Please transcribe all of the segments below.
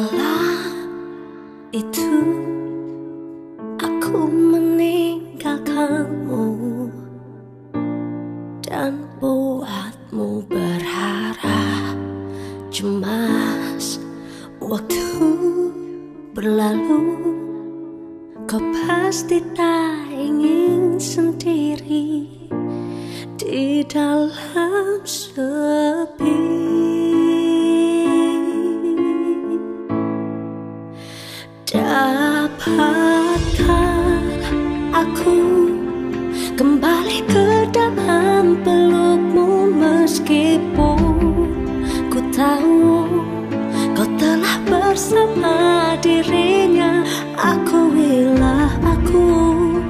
Kala itu aku meninggalkanmu dan buatmu berharap. Cemas waktu berlalu kau Dapatkah aku kembali ke dalam pelukmu meskipun ku tahu kau telah bersama dirinya. Aku wilah aku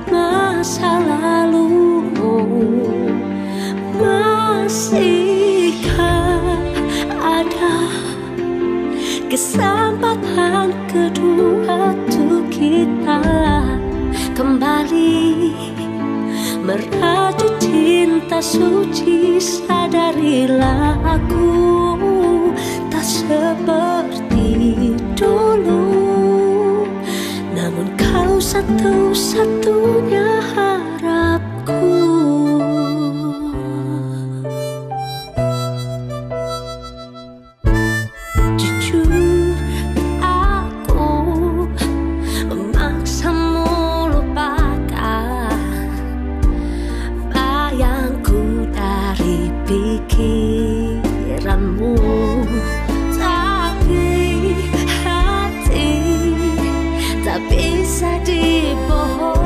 masa lalumu masihkah ada kesempatan kedua kita kembali merajut cinta suci sadarilah aku tak seperti dulu. Namun kau satu-satunya bisa dibohong